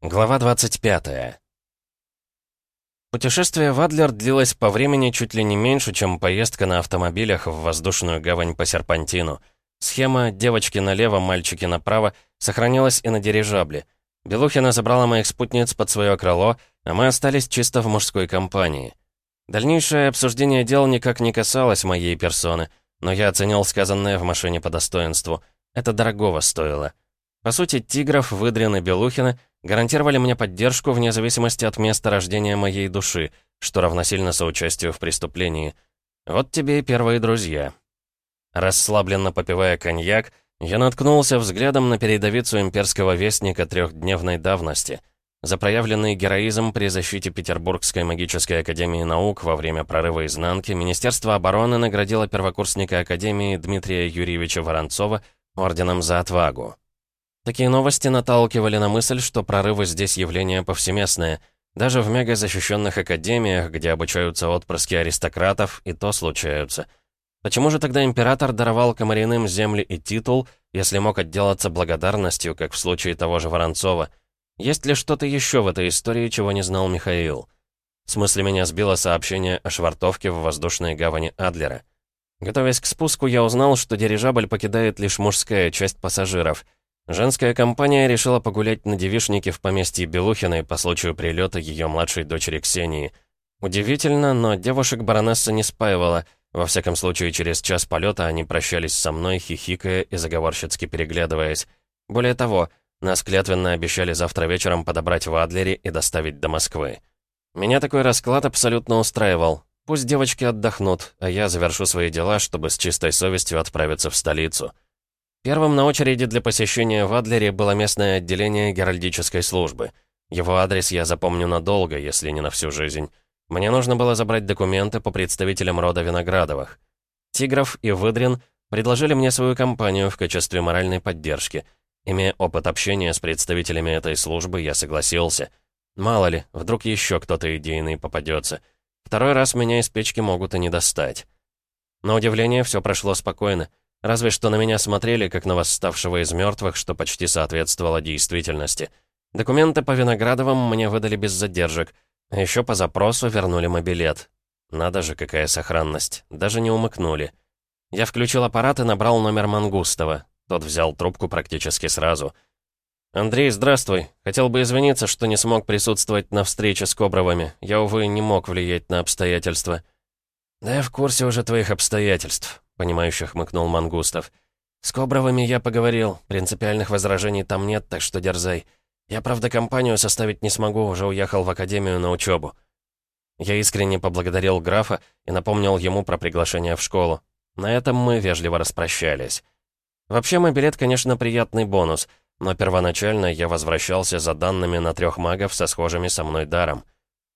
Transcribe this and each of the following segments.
Глава 25. Путешествие в Адлер длилось по времени чуть ли не меньше, чем поездка на автомобилях в воздушную гавань по серпантину. Схема «девочки налево, мальчики направо» сохранилась и на дирижабле. Белухина забрала моих спутниц под свое крыло, а мы остались чисто в мужской компании. Дальнейшее обсуждение дел никак не касалось моей персоны, но я оценил сказанное в машине по достоинству. Это дорогого стоило. По сути, Тигров, Выдрин и Белухина гарантировали мне поддержку вне зависимости от места рождения моей души, что равносильно соучастию в преступлении. Вот тебе и первые друзья. Расслабленно попивая коньяк, я наткнулся взглядом на передовицу имперского вестника трехдневной давности. За проявленный героизм при защите Петербургской магической академии наук во время прорыва изнанки Министерство обороны наградило первокурсника академии Дмитрия Юрьевича Воронцова орденом за отвагу. Такие новости наталкивали на мысль, что прорывы здесь явление повсеместное. Даже в мегазащищенных академиях, где обучаются отпрыски аристократов, и то случаются. Почему же тогда император даровал Комариным земли и титул, если мог отделаться благодарностью, как в случае того же Воронцова? Есть ли что-то еще в этой истории, чего не знал Михаил? В смысле, меня сбило сообщение о швартовке в воздушной гавани Адлера. Готовясь к спуску, я узнал, что дирижабль покидает лишь мужская часть пассажиров — Женская компания решила погулять на девишнике в поместье Белухиной по случаю прилета ее младшей дочери Ксении. Удивительно, но девушек баронесса не спаивала. Во всяком случае, через час полета они прощались со мной, хихикая и заговорщицки переглядываясь. Более того, нас клятвенно обещали завтра вечером подобрать в Адлере и доставить до Москвы. Меня такой расклад абсолютно устраивал. Пусть девочки отдохнут, а я завершу свои дела, чтобы с чистой совестью отправиться в столицу. Первым на очереди для посещения в Адлере было местное отделение геральдической службы. Его адрес я запомню надолго, если не на всю жизнь. Мне нужно было забрать документы по представителям рода Виноградовых. Тигров и Выдрин предложили мне свою компанию в качестве моральной поддержки. Имея опыт общения с представителями этой службы, я согласился. Мало ли, вдруг еще кто-то идейный попадется. Второй раз меня из печки могут и не достать. На удивление, все прошло спокойно. Разве что на меня смотрели, как на восставшего из мертвых, что почти соответствовало действительности. Документы по Виноградовым мне выдали без задержек, еще по запросу вернули мой билет. Надо же, какая сохранность. Даже не умыкнули. Я включил аппарат и набрал номер Мангустова. Тот взял трубку практически сразу. «Андрей, здравствуй. Хотел бы извиниться, что не смог присутствовать на встрече с Кобровыми. Я, увы, не мог влиять на обстоятельства». «Да я в курсе уже твоих обстоятельств понимающе хмыкнул Мангустов. «С Кобровыми я поговорил. Принципиальных возражений там нет, так что дерзай. Я, правда, компанию составить не смогу, уже уехал в академию на учебу». Я искренне поблагодарил графа и напомнил ему про приглашение в школу. На этом мы вежливо распрощались. Вообще, мой билет, конечно, приятный бонус, но первоначально я возвращался за данными на трех магов со схожими со мной даром.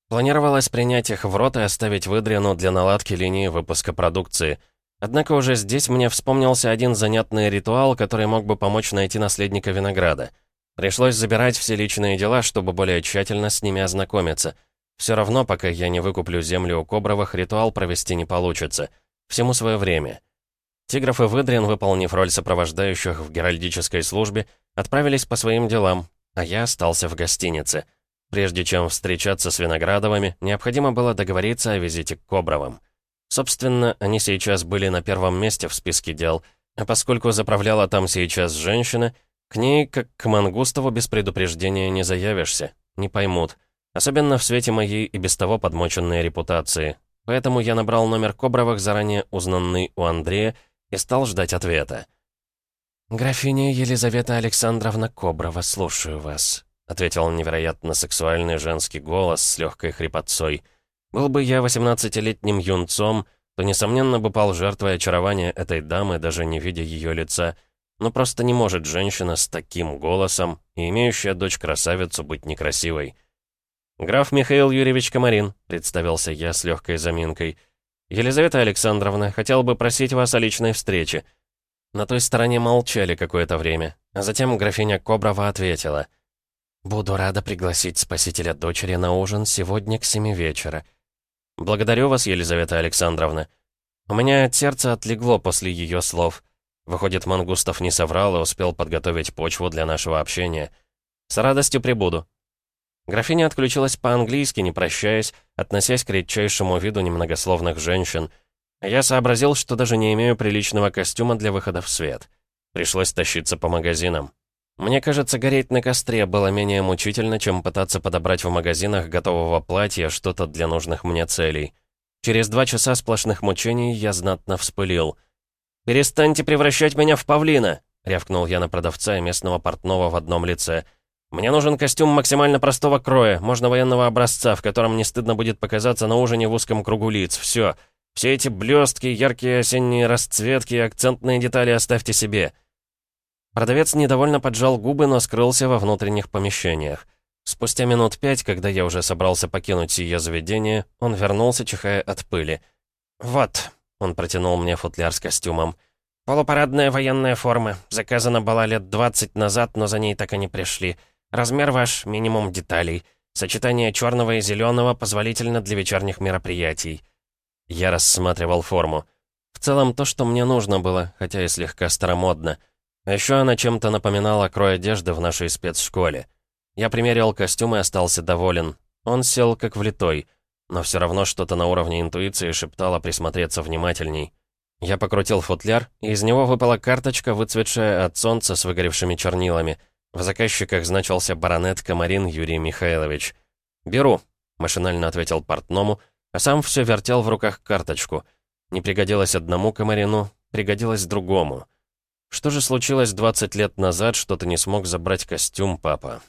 Планировалось принять их в рот и оставить выдрину для наладки линии выпуска продукции — Однако уже здесь мне вспомнился один занятный ритуал, который мог бы помочь найти наследника винограда. Пришлось забирать все личные дела, чтобы более тщательно с ними ознакомиться. Все равно, пока я не выкуплю землю у Кобровых, ритуал провести не получится. Всему свое время. Тигров и Выдрин, выполнив роль сопровождающих в геральдической службе, отправились по своим делам, а я остался в гостинице. Прежде чем встречаться с Виноградовыми, необходимо было договориться о визите к Кобровым. Собственно, они сейчас были на первом месте в списке дел, а поскольку заправляла там сейчас женщина, к ней, как к Мангустову, без предупреждения не заявишься, не поймут. Особенно в свете моей и без того подмоченной репутации. Поэтому я набрал номер Кобровых, заранее узнанный у Андрея, и стал ждать ответа. «Графиня Елизавета Александровна Коброва, слушаю вас», ответил невероятно сексуальный женский голос с легкой хрипотцой. Был бы я 18-летним юнцом, то, несомненно, бы пал жертвой очарования этой дамы, даже не видя ее лица. Но просто не может женщина с таким голосом и имеющая дочь-красавицу быть некрасивой. «Граф Михаил Юрьевич Комарин», — представился я с легкой заминкой. «Елизавета Александровна, хотел бы просить вас о личной встрече». На той стороне молчали какое-то время, а затем графиня Коброва ответила. «Буду рада пригласить спасителя дочери на ужин сегодня к семи вечера. «Благодарю вас, Елизавета Александровна. У меня от сердца отлегло после ее слов. Выходит, Мангустов не соврал и успел подготовить почву для нашего общения. С радостью прибуду». Графиня отключилась по-английски, не прощаясь, относясь к редчайшему виду немногословных женщин. Я сообразил, что даже не имею приличного костюма для выхода в свет. Пришлось тащиться по магазинам. Мне кажется, гореть на костре было менее мучительно, чем пытаться подобрать в магазинах готового платья что-то для нужных мне целей. Через два часа сплошных мучений я знатно вспылил. «Перестаньте превращать меня в павлина!» — рявкнул я на продавца и местного портного в одном лице. «Мне нужен костюм максимально простого кроя, можно военного образца, в котором не стыдно будет показаться на ужине в узком кругу лиц. Все. Все эти блестки, яркие осенние расцветки и акцентные детали оставьте себе». Продавец недовольно поджал губы, но скрылся во внутренних помещениях. Спустя минут пять, когда я уже собрался покинуть сие заведение, он вернулся, чихая от пыли. «Вот», — он протянул мне футляр с костюмом, — «полупарадная военная форма. Заказана была лет двадцать назад, но за ней так и не пришли. Размер ваш, минимум деталей. Сочетание черного и зеленого позволительно для вечерних мероприятий». Я рассматривал форму. В целом то, что мне нужно было, хотя и слегка старомодно. Еще она чем-то напоминала крой одежды в нашей спецшколе. Я примерил костюм и остался доволен. Он сел как влитой, но все равно что-то на уровне интуиции шептало присмотреться внимательней. Я покрутил футляр, и из него выпала карточка, выцветшая от солнца с выгоревшими чернилами. В заказчиках значился баронет Комарин Юрий Михайлович. «Беру», — машинально ответил портному, а сам все вертел в руках карточку. Не пригодилось одному Комарину, пригодилось другому. Что же случилось 20 лет назад, что ты не смог забрать костюм, папа?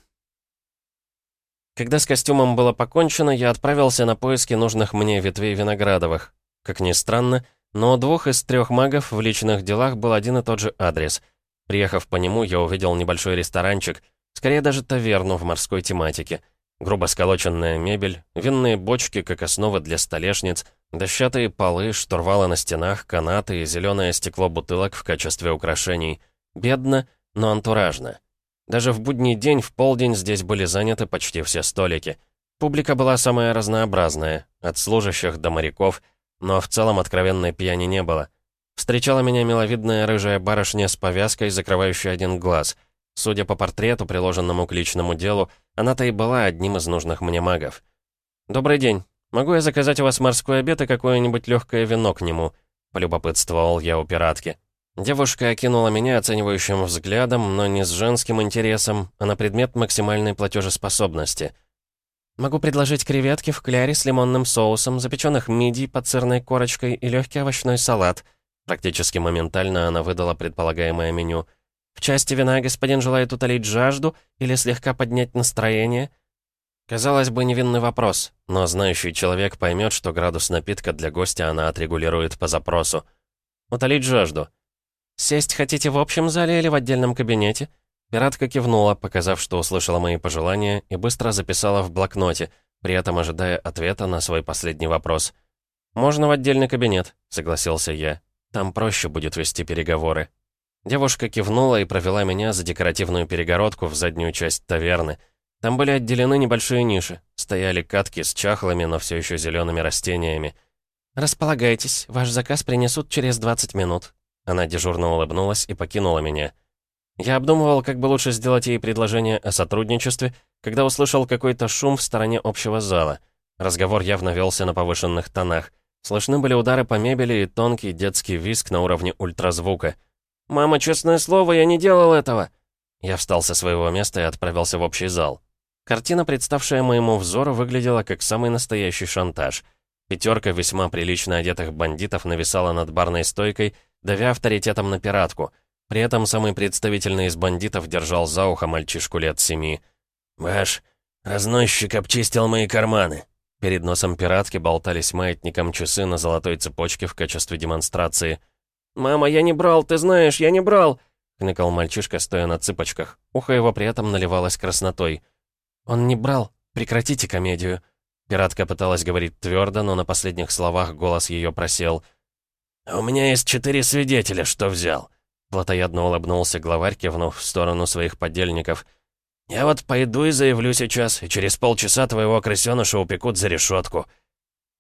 Когда с костюмом было покончено, я отправился на поиски нужных мне ветвей Виноградовых. Как ни странно, но у двух из трех магов в личных делах был один и тот же адрес. Приехав по нему, я увидел небольшой ресторанчик, скорее даже таверну в морской тематике. Грубо сколоченная мебель, винные бочки как основы для столешниц, дощатые полы, штурвалы на стенах, канаты и зеленое стекло бутылок в качестве украшений. Бедно, но антуражно. Даже в будний день в полдень здесь были заняты почти все столики. Публика была самая разнообразная, от служащих до моряков, но в целом откровенной пьяни не было. Встречала меня миловидная рыжая барышня с повязкой, закрывающей один глаз. Судя по портрету, приложенному к личному делу, она-то и была одним из нужных мне магов. «Добрый день. Могу я заказать у вас морской обед и какое-нибудь легкое вино к нему?» — полюбопытствовал я у пиратки. Девушка окинула меня оценивающим взглядом, но не с женским интересом, а на предмет максимальной платежеспособности. «Могу предложить креветки в кляре с лимонным соусом, запеченных мидий под сырной корочкой и легкий овощной салат». Практически моментально она выдала предполагаемое меню. «В части вина господин желает утолить жажду или слегка поднять настроение?» Казалось бы, невинный вопрос, но знающий человек поймет, что градус напитка для гостя она отрегулирует по запросу. «Утолить жажду». «Сесть хотите в общем зале или в отдельном кабинете?» Пиратка кивнула, показав, что услышала мои пожелания, и быстро записала в блокноте, при этом ожидая ответа на свой последний вопрос. «Можно в отдельный кабинет», — согласился я. «Там проще будет вести переговоры». Девушка кивнула и провела меня за декоративную перегородку в заднюю часть таверны. Там были отделены небольшие ниши, стояли катки с чахлыми, но все еще зелеными растениями. «Располагайтесь, ваш заказ принесут через 20 минут», она дежурно улыбнулась и покинула меня. Я обдумывал, как бы лучше сделать ей предложение о сотрудничестве, когда услышал какой-то шум в стороне общего зала. Разговор явно велся на повышенных тонах. Слышны были удары по мебели и тонкий детский визг на уровне ультразвука. «Мама, честное слово, я не делал этого!» Я встал со своего места и отправился в общий зал. Картина, представшая моему взору, выглядела как самый настоящий шантаж. Пятерка весьма прилично одетых бандитов нависала над барной стойкой, давя авторитетом на пиратку. При этом самый представительный из бандитов держал за ухо мальчишку лет семи. «Ваш разносчик обчистил мои карманы». Перед носом пиратки болтались маятником часы на золотой цепочке в качестве демонстрации. «Мама, я не брал, ты знаешь, я не брал!» — кныкал мальчишка, стоя на цыпочках. Ухо его при этом наливалось краснотой. «Он не брал. Прекратите комедию». Пиратка пыталась говорить твердо, но на последних словах голос ее просел. «У меня есть четыре свидетеля, что взял», — плотоядно улыбнулся главарь, кивнув в сторону своих подельников. «Я вот пойду и заявлю сейчас, и через полчаса твоего крысёныша упекут за решетку».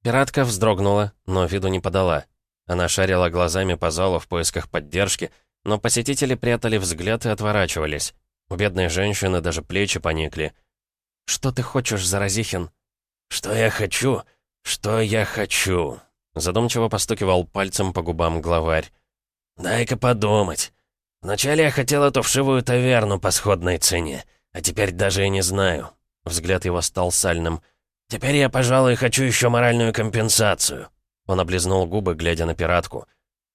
Пиратка вздрогнула, но виду не подала. Она шарила глазами по залу в поисках поддержки, но посетители прятали взгляд и отворачивались. У бедной женщины даже плечи поникли. «Что ты хочешь, Заразихин?» «Что я хочу? Что я хочу?» Задумчиво постукивал пальцем по губам главарь. «Дай-ка подумать. Вначале я хотел эту вшивую таверну по сходной цене, а теперь даже и не знаю». Взгляд его стал сальным. «Теперь я, пожалуй, хочу еще моральную компенсацию». Он облизнул губы, глядя на пиратку.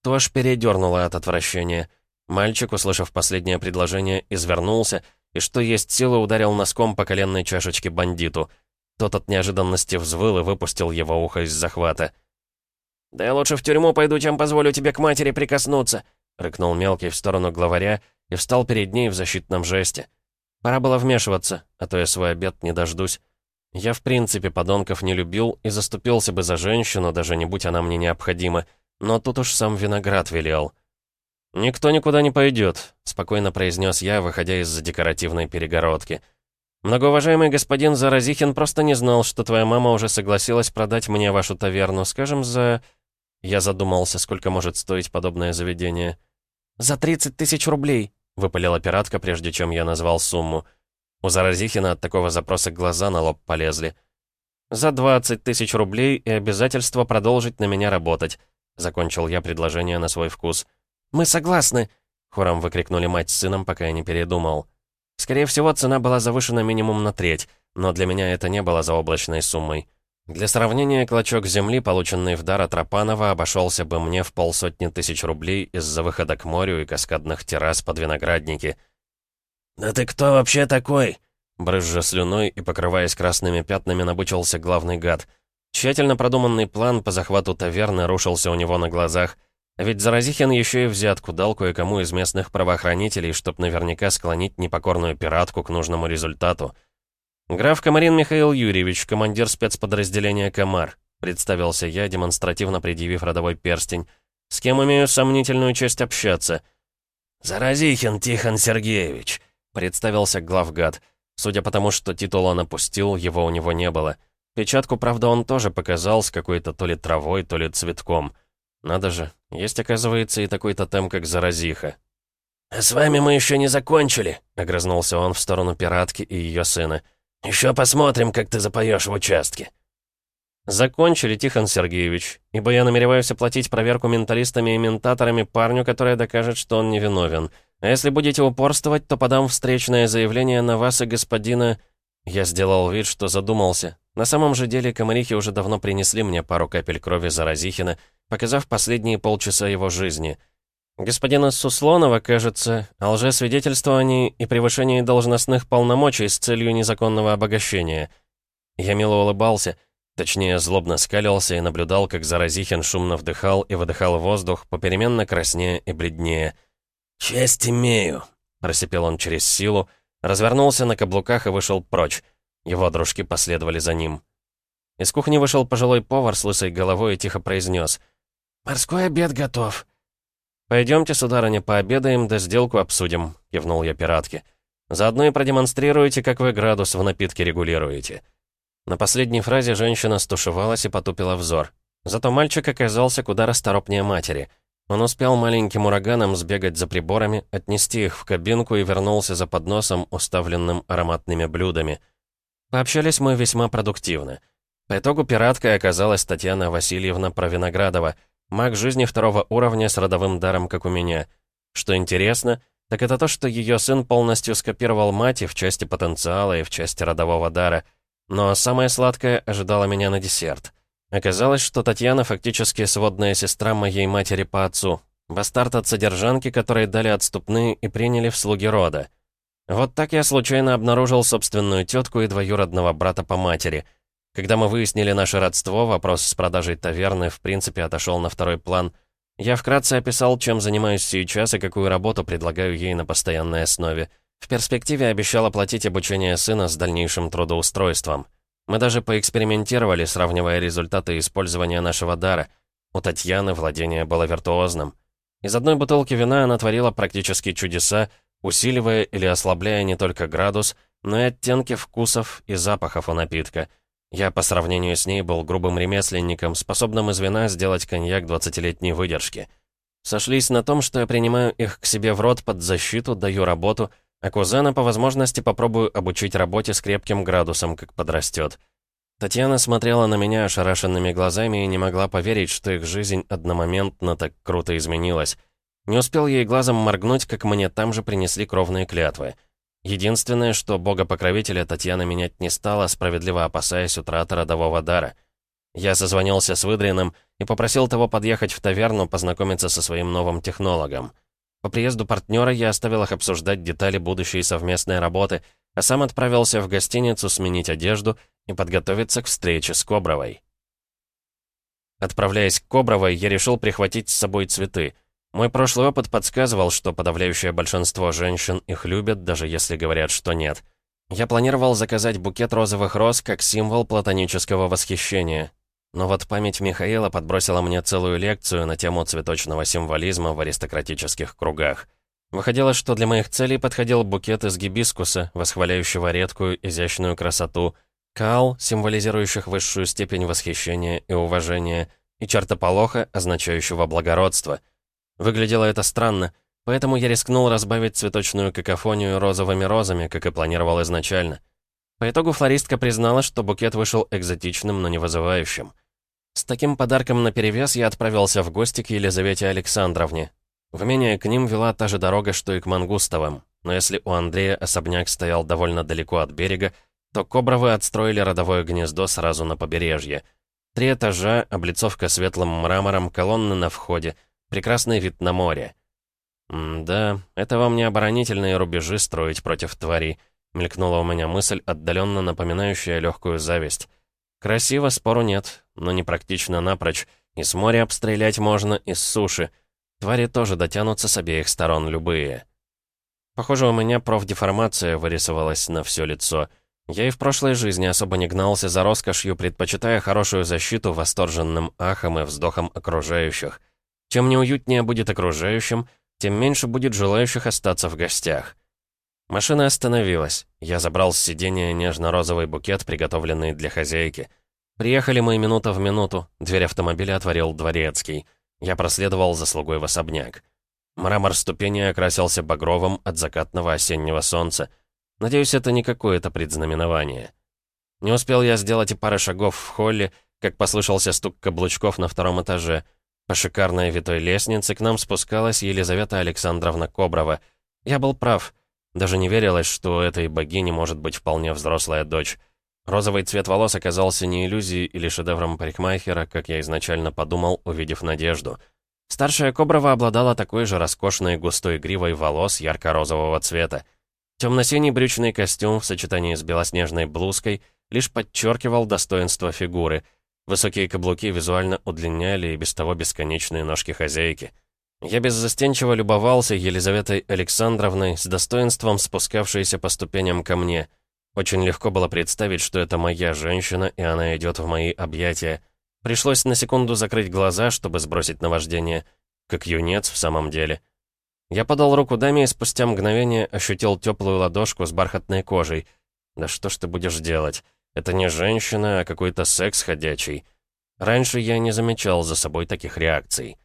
То аж передернуло от отвращения. Мальчик, услышав последнее предложение, извернулся и, что есть силы, ударил носком по коленной чашечке бандиту. Тот от неожиданности взвыл и выпустил его ухо из захвата. «Да я лучше в тюрьму пойду, чем позволю тебе к матери прикоснуться», — рыкнул мелкий в сторону главаря и встал перед ней в защитном жесте. Пора было вмешиваться, а то я свой обед не дождусь. Я в принципе подонков не любил и заступился бы за женщину, даже не будь она мне необходима, но тут уж сам виноград велел. «Никто никуда не пойдет», — спокойно произнес я, выходя из-за декоративной перегородки. «Многоуважаемый господин Заразихин просто не знал, что твоя мама уже согласилась продать мне вашу таверну, скажем, за...» Я задумался, сколько может стоить подобное заведение. «За 30 тысяч рублей», — выпалила пиратка, прежде чем я назвал сумму. У Заразихина от такого запроса глаза на лоб полезли. «За 20 тысяч рублей и обязательство продолжить на меня работать», — закончил я предложение на свой вкус. «Мы согласны», — хором выкрикнули мать с сыном, пока я не передумал. Скорее всего, цена была завышена минимум на треть, но для меня это не было заоблачной суммой. Для сравнения, клочок земли, полученный в дар от Рапанова, обошелся бы мне в полсотни тысяч рублей из-за выхода к морю и каскадных террас под виноградники. «Да ты кто вообще такой?» Брызжа слюной и покрываясь красными пятнами, набычился главный гад. Тщательно продуманный план по захвату таверны рушился у него на глазах, ведь Заразихин еще и взятку дал кое-кому из местных правоохранителей, чтоб наверняка склонить непокорную пиратку к нужному результату — «Граф Комарин Михаил Юрьевич, командир спецподразделения «Комар», представился я, демонстративно предъявив родовой перстень. «С кем имею сомнительную честь общаться?» «Заразихин Тихон Сергеевич», — представился главгад. Судя по тому, что титул он опустил, его у него не было. Печатку, правда, он тоже показал с какой-то то ли травой, то ли цветком. Надо же, есть, оказывается, и такой тотем, как Заразиха. «А с вами мы еще не закончили», — огрызнулся он в сторону пиратки и ее сына. Еще посмотрим, как ты запоешь в участке». «Закончили, Тихон Сергеевич, ибо я намереваюсь оплатить проверку менталистами и ментаторами парню, который докажет, что он невиновен. А если будете упорствовать, то подам встречное заявление на вас и господина...» Я сделал вид, что задумался. На самом же деле комарихи уже давно принесли мне пару капель крови Заразихина, показав последние полчаса его жизни — Господина Суслонова, кажется, о лжесвидетельствовании и превышении должностных полномочий с целью незаконного обогащения. Я мило улыбался, точнее, злобно скалился и наблюдал, как Заразихин шумно вдыхал и выдыхал воздух, попеременно краснее и бледнее. «Честь имею», — просипел он через силу, развернулся на каблуках и вышел прочь. Его дружки последовали за ним. Из кухни вышел пожилой повар с лысой головой и тихо произнес. «Морской обед готов». «Пойдемте, сударыня, пообедаем, да сделку обсудим», — кивнул я пиратке. «Заодно и продемонстрируете, как вы градус в напитке регулируете». На последней фразе женщина стушевалась и потупила взор. Зато мальчик оказался куда расторопнее матери. Он успел маленьким ураганом сбегать за приборами, отнести их в кабинку и вернулся за подносом, уставленным ароматными блюдами. Пообщались мы весьма продуктивно. По итогу пираткой оказалась Татьяна Васильевна Провиноградова — Маг жизни второго уровня с родовым даром, как у меня. Что интересно, так это то, что ее сын полностью скопировал мать и в части потенциала, и в части родового дара. Но самое сладкое ожидало меня на десерт. Оказалось, что Татьяна фактически сводная сестра моей матери по отцу. Бастард от содержанки, которые дали отступные и приняли в слуги рода. Вот так я случайно обнаружил собственную тетку и двоюродного брата по матери — когда мы выяснили наше родство, вопрос с продажей таверны в принципе отошел на второй план. Я вкратце описал, чем занимаюсь сейчас и какую работу предлагаю ей на постоянной основе. В перспективе обещал оплатить обучение сына с дальнейшим трудоустройством. Мы даже поэкспериментировали, сравнивая результаты использования нашего дара. У Татьяны владение было виртуозным. Из одной бутылки вина она творила практически чудеса, усиливая или ослабляя не только градус, но и оттенки вкусов и запахов у напитка — я по сравнению с ней был грубым ремесленником, способным из вина сделать коньяк 20-летней выдержки. Сошлись на том, что я принимаю их к себе в рот под защиту, даю работу, А кузена по возможности попробую обучить работе с крепким градусом, как подрастет. Татьяна смотрела на меня ошарашенными глазами и не могла поверить, что их жизнь одномоментно так круто изменилась. Не успел ей глазом моргнуть, как мне там же принесли кровные клятвы. Единственное, что бога-покровителя Татьяна менять не стала, справедливо опасаясь утраты родового дара. Я созвонился с Выдриным и попросил того подъехать в таверну, познакомиться со своим новым технологом. По приезду партнера я оставил их обсуждать детали будущей совместной работы, а сам отправился в гостиницу сменить одежду и подготовиться к встрече с Кобровой. Отправляясь к Кобровой, я решил прихватить с собой цветы. Мой прошлый опыт подсказывал, что подавляющее большинство женщин их любят, даже если говорят, что нет. Я планировал заказать букет розовых роз как символ платонического восхищения, но вот память Михаила подбросила мне целую лекцию на тему цветочного символизма в аристократических кругах. Выходило, что для моих целей подходил букет из гибискуса, восхваляющего редкую изящную красоту, каал, символизирующих высшую степень восхищения и уважения, и чертополоха, означающего благородство. Выглядело это странно, поэтому я рискнул разбавить цветочную какофонию розовыми розами, как и планировал изначально. По итогу флористка признала, что букет вышел экзотичным, но не вызывающим. С таким подарком наперевес я отправился в гости к Елизавете Александровне. В имение к ним вела та же дорога, что и к Мангустовым, но если у Андрея особняк стоял довольно далеко от берега, то Кобровы отстроили родовое гнездо сразу на побережье. Три этажа, облицовка светлым мрамором, колонны на входе, прекрасный вид на море. М да, это вам не оборонительные рубежи строить против тварей. Мелькнула у меня мысль, отдаленно напоминающая легкую зависть. Красиво, спору нет, но непрактично напрочь. И с моря обстрелять можно, и с суши. Твари тоже дотянутся с обеих сторон, любые. Похоже, у меня профдеформация вырисовалась на все лицо. Я и в прошлой жизни особо не гнался за роскошью, предпочитая хорошую защиту восторженным ахом и вздохом окружающих. Чем неуютнее будет окружающим, тем меньше будет желающих остаться в гостях. Машина остановилась. Я забрал с сиденья нежно-розовый букет, приготовленный для хозяйки. Приехали мы минута в минуту. Дверь автомобиля отворил дворецкий. Я проследовал за слугой в особняк. Мрамор ступени окрасился багровым от закатного осеннего солнца. Надеюсь, это не какое-то предзнаменование. Не успел я сделать и пары шагов в холле, как послышался стук каблучков на втором этаже. По шикарной витой лестнице к нам спускалась Елизавета Александровна Коброва. Я был прав. Даже не верилось, что у этой богини может быть вполне взрослая дочь. Розовый цвет волос оказался не иллюзией или шедевром парикмахера, как я изначально подумал, увидев Надежду. Старшая Коброва обладала такой же роскошной густой гривой волос ярко-розового цвета. Темно-синий брючный костюм в сочетании с белоснежной блузкой лишь подчеркивал достоинство фигуры. Высокие каблуки визуально удлиняли и без того бесконечные ножки хозяйки. Я беззастенчиво любовался Елизаветой Александровной с достоинством спускавшейся по ступеням ко мне. Очень легко было представить, что это моя женщина, и она идет в мои объятия. Пришлось на секунду закрыть глаза, чтобы сбросить наваждение. Как юнец в самом деле. Я подал руку даме и спустя мгновение ощутил теплую ладошку с бархатной кожей. Да что ж ты будешь делать? Это не женщина, а какой-то секс ходячий. Раньше я не замечал за собой таких реакций.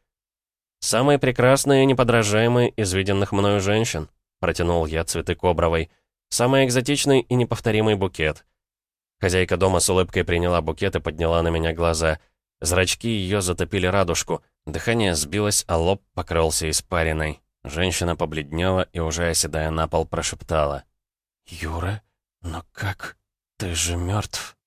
«Самый прекрасный и неподражаемый из виденных мною женщин», протянул я цветы Кобровой. «Самый экзотичный и неповторимый букет». Хозяйка дома с улыбкой приняла букет и подняла на меня глаза. Зрачки ее затопили радужку. Дыхание сбилось, а лоб покрылся испариной. Женщина побледнела и, уже оседая на пол, прошептала. «Юра, но как? Ты же мертв.